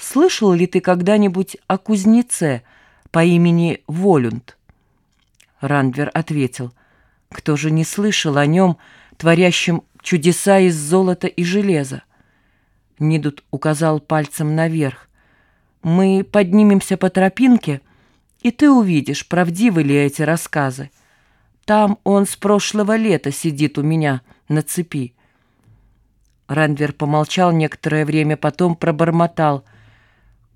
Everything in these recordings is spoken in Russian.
слышал ли ты когда-нибудь о кузнеце по имени Волюнд?» Рандвер ответил, «Кто же не слышал о нем, творящем чудеса из золота и железа?» Нидут указал пальцем наверх. «Мы поднимемся по тропинке, и ты увидишь, правдивы ли эти рассказы. Там он с прошлого лета сидит у меня на цепи». Рандвер помолчал некоторое время, потом пробормотал.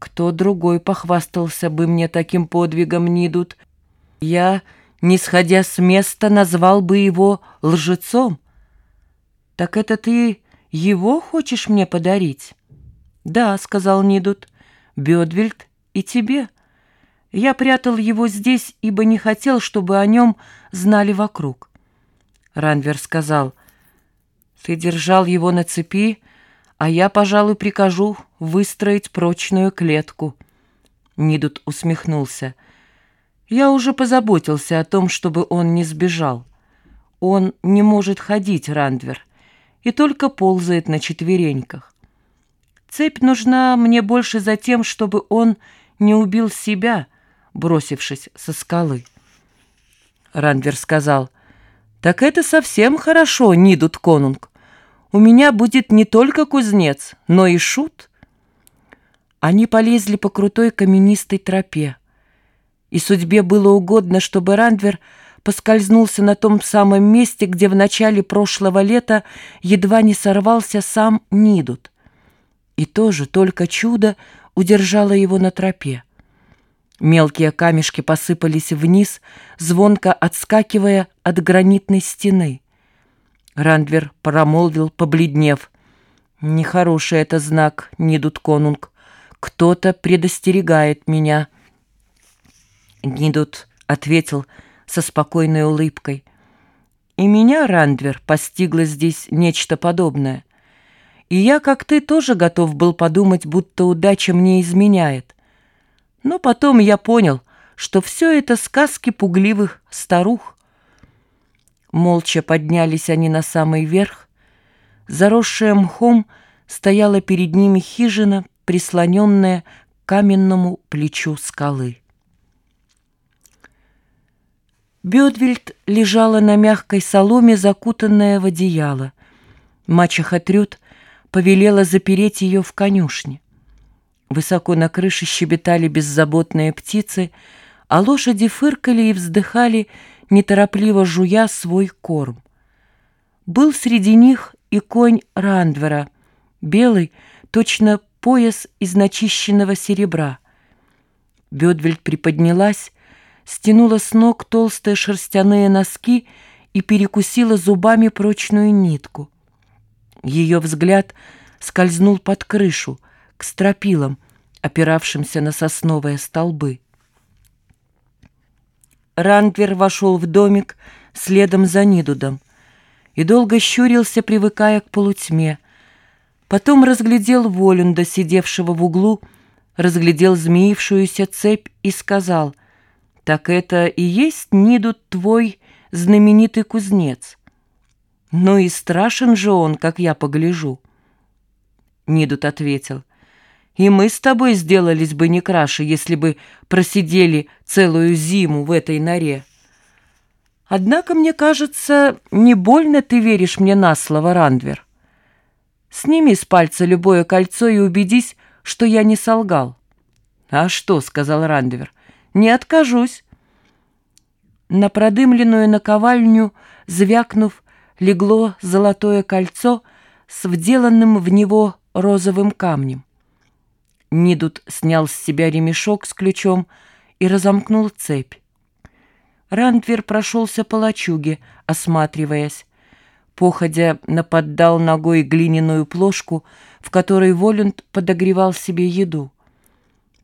«Кто другой похвастался бы мне таким подвигом, Нидут? Я, не сходя с места, назвал бы его лжецом. Так это ты его хочешь мне подарить?» «Да», — сказал Нидут, — «Бедвельд и тебе. Я прятал его здесь, ибо не хотел, чтобы о нем знали вокруг». Ранвер сказал, «Ты держал его на цепи, а я, пожалуй, прикажу выстроить прочную клетку». Нидут усмехнулся. «Я уже позаботился о том, чтобы он не сбежал. Он не может ходить, Рандвер, и только ползает на четвереньках. Цепь нужна мне больше за тем, чтобы он не убил себя, бросившись со скалы». Рандвер сказал, «Так это совсем хорошо, Нидут Конунг. У меня будет не только кузнец, но и шут». Они полезли по крутой каменистой тропе. И судьбе было угодно, чтобы Рандвер поскользнулся на том самом месте, где в начале прошлого лета едва не сорвался сам Нидут. И тоже только чудо удержало его на тропе. Мелкие камешки посыпались вниз, звонко отскакивая от гранитной стены. Рандвер промолвил, побледнев. «Нехороший это знак, Нидут Конунг. Кто-то предостерегает меня». Нидут ответил со спокойной улыбкой. «И меня, Рандвер, постигло здесь нечто подобное. И я, как ты, тоже готов был подумать, будто удача мне изменяет. Но потом я понял, что все это сказки пугливых старух. Молча поднялись они на самый верх. Заросшая мхом стояла перед ними хижина, прислоненная к каменному плечу скалы. Бедвельд лежала на мягкой соломе, закутанная в одеяло. Мачеха Трюд повелела запереть ее в конюшне. Высоко на крыше щебетали беззаботные птицы, а лошади фыркали и вздыхали, неторопливо жуя свой корм. Был среди них и конь Рандвера, белый, точно пояс из начищенного серебра. Бедвельд приподнялась, стянула с ног толстые шерстяные носки и перекусила зубами прочную нитку. Ее взгляд скользнул под крышу, к стропилам, опиравшимся на сосновые столбы. Рандвер вошел в домик следом за Нидудом и долго щурился, привыкая к полутьме. Потом разглядел Волюнда, сидевшего в углу, разглядел змеившуюся цепь и сказал, «Так это и есть, Нидуд, твой знаменитый кузнец? Ну и страшен же он, как я погляжу». Нидут ответил, — и мы с тобой сделались бы не краше, если бы просидели целую зиму в этой норе. Однако, мне кажется, не больно ты веришь мне на слово, Рандвер. Сними с пальца любое кольцо и убедись, что я не солгал. «А что?» — сказал Рандвер. «Не откажусь». На продымленную наковальню, звякнув, легло золотое кольцо с вделанным в него розовым камнем. Нидут снял с себя ремешок с ключом и разомкнул цепь. Рандвер прошелся по лачуге, осматриваясь. Походя наподдал ногой глиняную плошку, в которой Волюнд подогревал себе еду.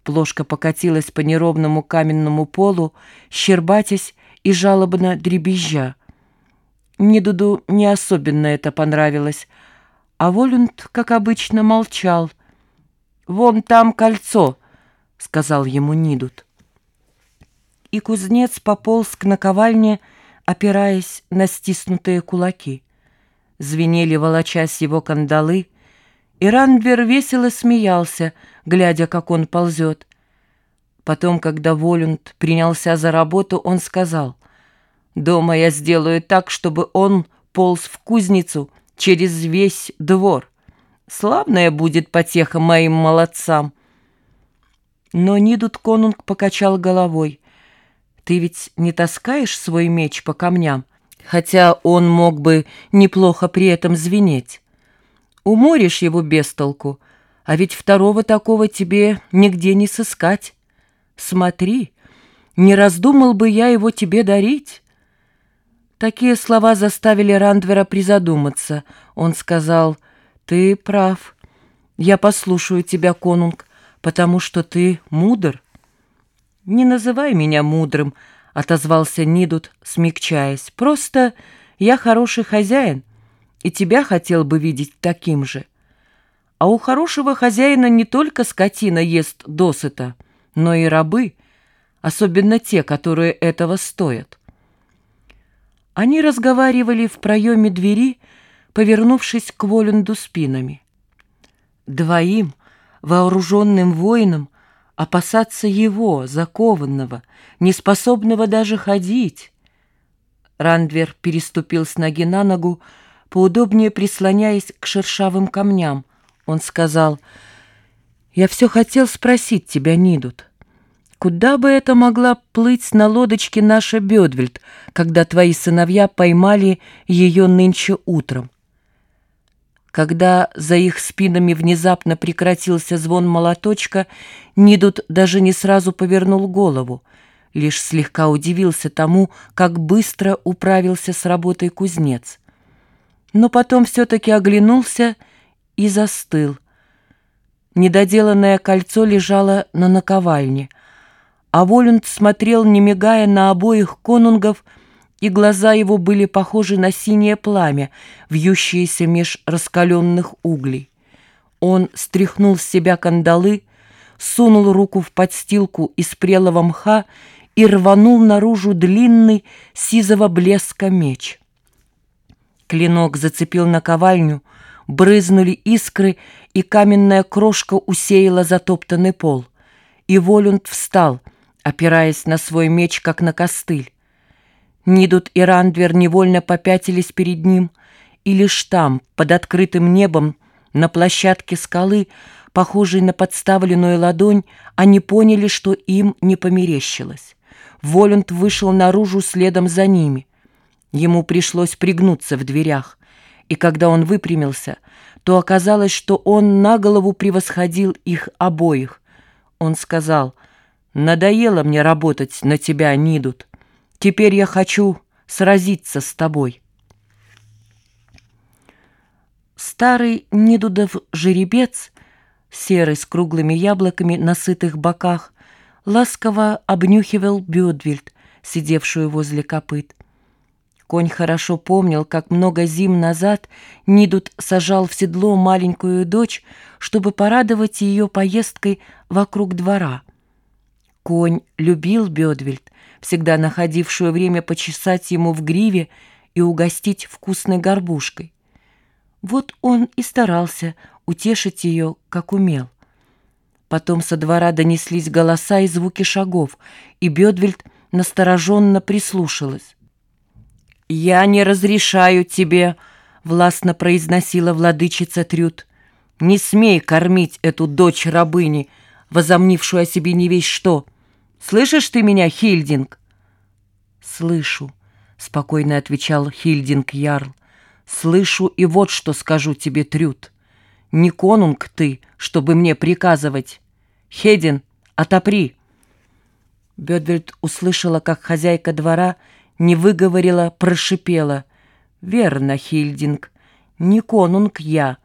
Плошка покатилась по неровному каменному полу, щербатясь и жалобно дребезжа. Нидуду не особенно это понравилось, а Волюнд, как обычно, молчал — «Вон там кольцо», — сказал ему Нидут. И кузнец пополз к наковальне, опираясь на стиснутые кулаки. Звенели, волочась его кандалы, И Ранбер весело смеялся, глядя, как он ползет. Потом, когда Волюнд принялся за работу, он сказал, «Дома я сделаю так, чтобы он полз в кузницу через весь двор. Славная будет потеха моим молодцам». Но Нидут Конунг покачал головой. «Ты ведь не таскаешь свой меч по камням, хотя он мог бы неплохо при этом звенеть. Уморишь его без толку, а ведь второго такого тебе нигде не сыскать. Смотри, не раздумал бы я его тебе дарить». Такие слова заставили Рандвера призадуматься. Он сказал, «Ты прав. Я послушаю тебя, конунг потому что ты мудр». «Не называй меня мудрым», — отозвался Нидут, смягчаясь. «Просто я хороший хозяин, и тебя хотел бы видеть таким же. А у хорошего хозяина не только скотина ест досыта, но и рабы, особенно те, которые этого стоят». Они разговаривали в проеме двери, повернувшись к Волюнду спинами. Двоим, вооруженным воинам опасаться его, закованного, неспособного даже ходить. Рандвер переступил с ноги на ногу, поудобнее прислоняясь к шершавым камням. Он сказал, «Я все хотел спросить тебя, Нидут, куда бы это могла плыть на лодочке наша Бедвельд, когда твои сыновья поймали ее нынче утром?» Когда за их спинами внезапно прекратился звон молоточка, Нидут даже не сразу повернул голову, лишь слегка удивился тому, как быстро управился с работой кузнец. Но потом все-таки оглянулся и застыл. Недоделанное кольцо лежало на наковальне, а Волюнд смотрел, не мигая на обоих конунгов, и глаза его были похожи на синее пламя, вьющееся меж раскаленных углей. Он стряхнул с себя кандалы, сунул руку в подстилку из прелого мха и рванул наружу длинный сизого блеска меч. Клинок зацепил наковальню, брызнули искры, и каменная крошка усеяла затоптанный пол. И Волюнд встал, опираясь на свой меч, как на костыль. Нидут и Рандвер невольно попятились перед ним, и лишь там, под открытым небом, на площадке скалы, похожей на подставленную ладонь, они поняли, что им не померещилось. Волюнд вышел наружу следом за ними. Ему пришлось пригнуться в дверях, и когда он выпрямился, то оказалось, что он на голову превосходил их обоих. Он сказал, «Надоело мне работать на тебя, Нидут. Теперь я хочу сразиться с тобой. Старый Нидудов жеребец, серый с круглыми яблоками на сытых боках, ласково обнюхивал Бюдвильд, сидевшую возле копыт. Конь хорошо помнил, как много зим назад Нидут сажал в седло маленькую дочь, чтобы порадовать ее поездкой вокруг двора. Конь любил Бедвельд, всегда находившую время почесать ему в гриве и угостить вкусной горбушкой. Вот он и старался утешить ее, как умел. Потом со двора донеслись голоса и звуки шагов, и Бедвельд настороженно прислушалась. «Я не разрешаю тебе», — властно произносила владычица Трюд. «Не смей кормить эту дочь рабыни, возомнившую о себе не весь что. Слышишь ты меня, Хильдинг?» «Слышу», — спокойно отвечал Хильдинг Ярл. «Слышу, и вот что скажу тебе, Трюд. Не конунг ты, чтобы мне приказывать. Хедин, отопри!» Бедвельд услышала, как хозяйка двора не выговорила, прошипела. «Верно, Хильдинг, не конунг я,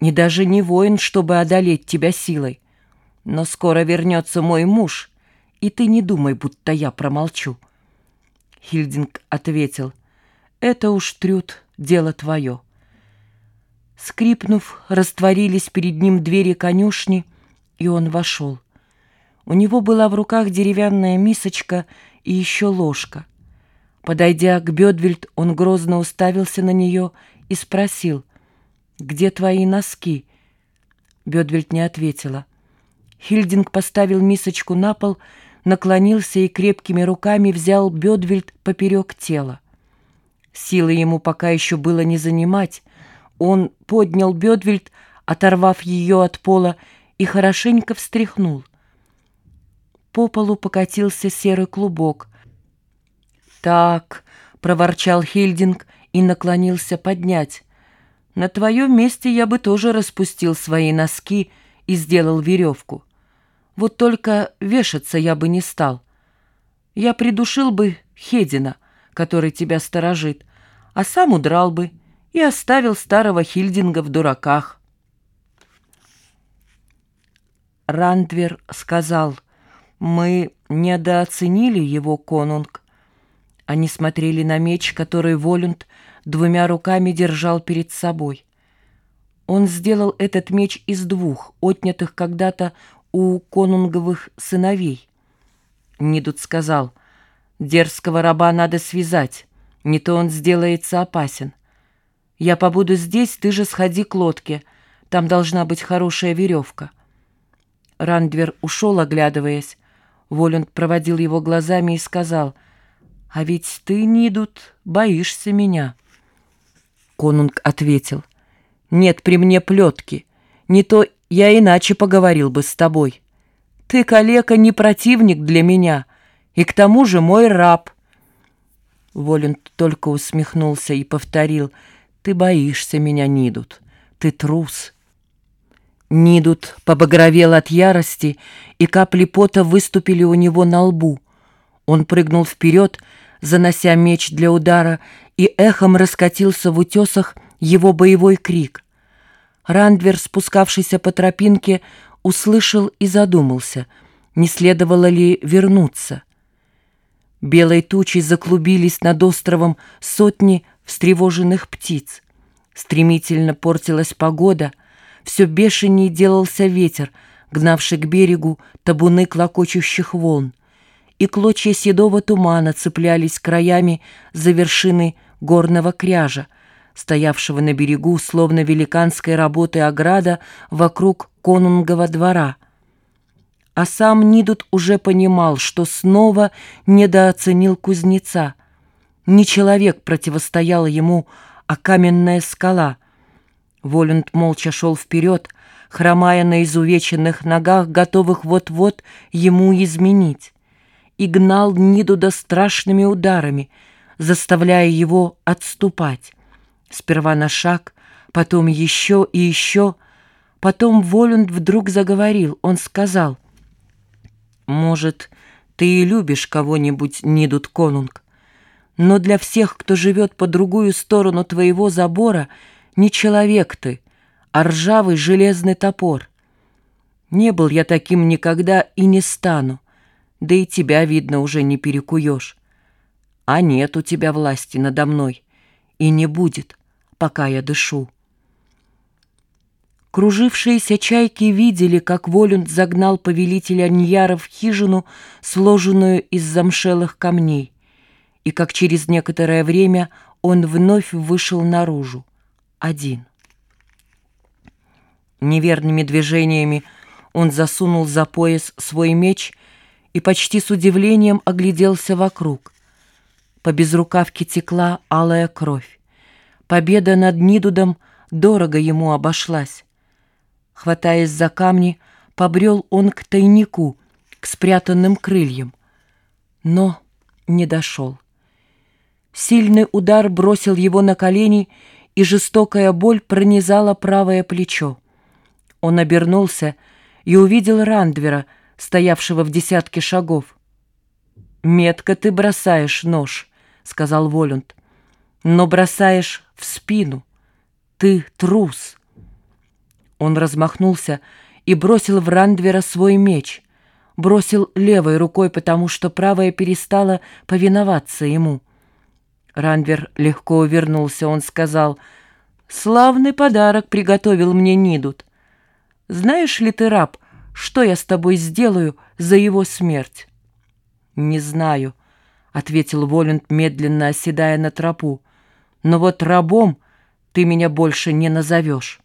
и даже не воин, чтобы одолеть тебя силой. Но скоро вернется мой муж, и ты не думай, будто я промолчу». Хильдинг ответил, «Это уж, Трюд, дело твое». Скрипнув, растворились перед ним двери конюшни, и он вошел. У него была в руках деревянная мисочка и еще ложка. Подойдя к Бедвельд, он грозно уставился на нее и спросил, «Где твои носки? Бедвельд не ответила. Хильдинг поставил мисочку на пол, наклонился и крепкими руками взял Бедвельд поперек тела. Силы ему пока еще было не занимать. Он поднял Бедвельд, оторвав ее от пола, и хорошенько встряхнул. По полу покатился серый клубок. «Так», — проворчал Хильдинг и наклонился поднять. «На твоем месте я бы тоже распустил свои носки и сделал веревку. Вот только вешаться я бы не стал. Я придушил бы Хедина, который тебя сторожит, а сам удрал бы и оставил старого Хильдинга в дураках». Рандвер сказал, «Мы недооценили его, конунг». Они смотрели на меч, который Волюнд двумя руками держал перед собой. Он сделал этот меч из двух, отнятых когда-то у конунговых сыновей. Нидут сказал, «Дерзкого раба надо связать, не то он сделается опасен. Я побуду здесь, ты же сходи к лодке, там должна быть хорошая веревка». Рандвер ушел, оглядываясь. Воланд проводил его глазами и сказал, «А ведь ты, Нидут, боишься меня». Конунг ответил, «Нет при мне плетки, не то я иначе поговорил бы с тобой. Ты, калека, не противник для меня, и к тому же мой раб». Воланд только усмехнулся и повторил, «Ты боишься меня, Нидут, ты трус». Нидут побагровел от ярости, и капли пота выступили у него на лбу. Он прыгнул вперед, занося меч для удара, и эхом раскатился в утесах его боевой крик. Рандвер, спускавшийся по тропинке, услышал и задумался, не следовало ли вернуться. Белой тучей заклубились над островом сотни встревоженных птиц. Стремительно портилась погода — все бешенее делался ветер, гнавший к берегу табуны клокочущих волн, и клочья седого тумана цеплялись краями за вершины горного кряжа, стоявшего на берегу, словно великанской работы ограда вокруг конунгова двора. А сам Нидут уже понимал, что снова недооценил кузнеца. Не человек противостоял ему, а каменная скала — Воланд молча шел вперед, хромая на изувеченных ногах, готовых вот-вот ему изменить, и гнал Нидуда страшными ударами, заставляя его отступать. Сперва на шаг, потом еще и еще. Потом Воланд вдруг заговорил. Он сказал, «Может, ты и любишь кого-нибудь, Нидут Конунг, но для всех, кто живет по другую сторону твоего забора, — не человек ты, а ржавый железный топор. Не был я таким никогда и не стану, да и тебя, видно, уже не перекуешь. А нет у тебя власти надо мной, и не будет, пока я дышу. Кружившиеся чайки видели, как Волюнд загнал повелителя Ньяра в хижину, сложенную из замшелых камней, и как через некоторое время он вновь вышел наружу один. Неверными движениями он засунул за пояс свой меч и почти с удивлением огляделся вокруг. По безрукавке текла алая кровь. Победа над Нидудом дорого ему обошлась. Хватаясь за камни, побрел он к тайнику, к спрятанным крыльям. Но не дошел. Сильный удар бросил его на колени, и жестокая боль пронизала правое плечо. Он обернулся и увидел Рандвера, стоявшего в десятке шагов. «Метко ты бросаешь нож», — сказал Волюнд, — «но бросаешь в спину. Ты трус». Он размахнулся и бросил в Рандвера свой меч, бросил левой рукой, потому что правая перестала повиноваться ему — Ранвер легко увернулся. Он сказал, «Славный подарок приготовил мне Нидут. Знаешь ли ты, раб, что я с тобой сделаю за его смерть?» «Не знаю», — ответил Воланд, медленно оседая на тропу. «Но вот рабом ты меня больше не назовешь».